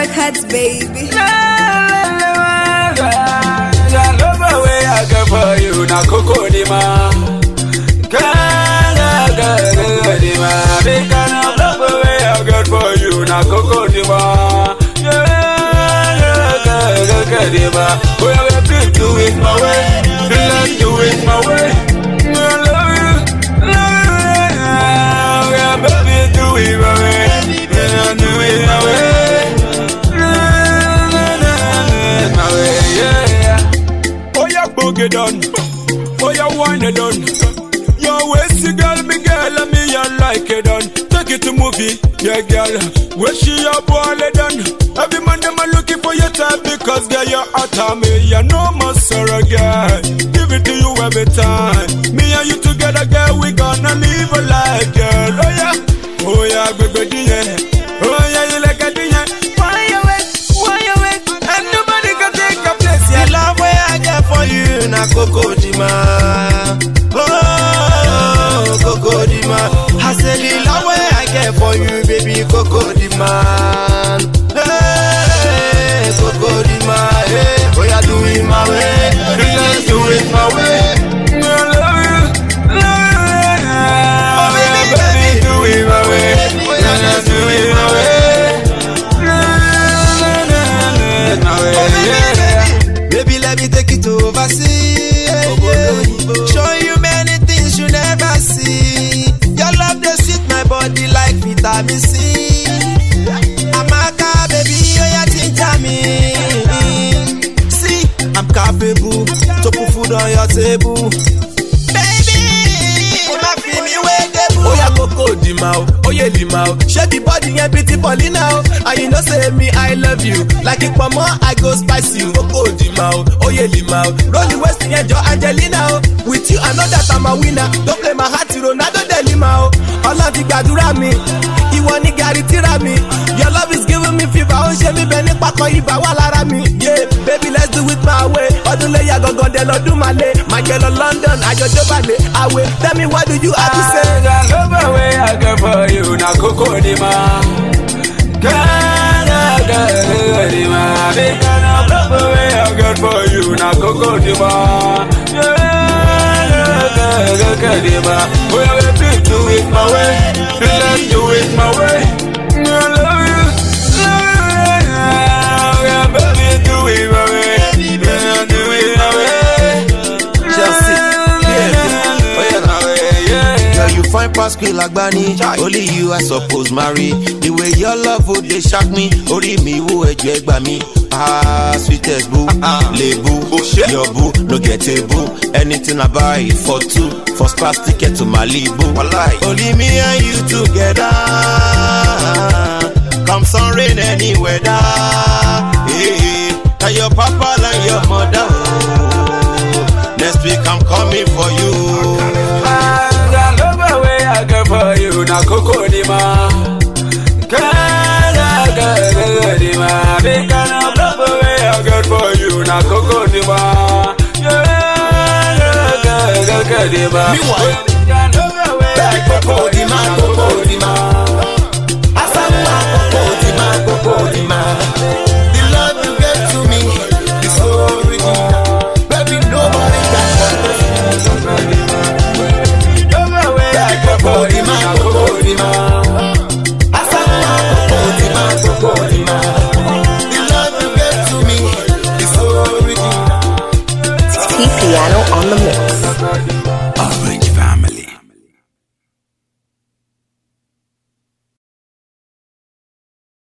records, baby. I love the way I get for you, na coco di ma. Gaga gaga di ma, because I love the way I get for you, na coco di ma. Gaga gaga di ma, we have a big do it my way, Yeah, done. Oh, yeah, wine it done. Your waist, girl, me girl, and me, I like it done. Take it to movie, yeah, girl. Where she a ball it done. Every man, them a looking for your type because, girl, you're hot on me. You know my sorrow, girl. Give it to you every time. Me and you together, girl, we gonna live a life, Baby, let me take you to overseas. Yeah. Show you many things you never see. Your love they sweet my body like vitamin C. Amaka, baby, oh yeah, ginger me. See, I'm capable to put food on your table. Kókó di ma o, ó yé di ma o. Ṣé the body yẹn bí ti Paulina o? And you know say me I love you. Like ìpamọ́ I go spice you. Kókó di ma o, ó di ma o. Rolling waist yẹn jọ Angelina o. With you I know that I'm a winner. Don't play my heart Ronaldo de Lima o. Ọlọ́run ti gbàdúrà mi. Ìwọ ni gàrí tíra mi. Your love is giving me fever. Ó ń ṣe mí bẹ́ẹ̀ ní pákó ibà wà lára mi. My way. Ọdún lè ya gangan dẹ̀ lọ́dún máa lé. Michael of London, àjọjọ́ balẹ̀. Àwẹ̀ tell me what do you have to say? Love the way I get for you, na coco di ma. Gaga gaga di ma, because I love the way I get for you, na coco di ma. Gaga gaga di ma, we have you find Pascal Lagbani. Only you, I suppose, marry. The way your love would they shock me. Ori mi wo ẹjọ ẹgbà mi. Ah, sweetest boo, lebu, your boo, no get a boo. Anything I buy for two, first class ticket to Malibu. Only me and you together. Come sun, rain, any weather. Hey, hey. Now your papa and your mother. oh. Next week I'm coming for you. Na coco di ma. Gaga gaga di ma, because I love the way I get for you, na coco di ma. Gaga gaga di ma. Meanwhile, I love the is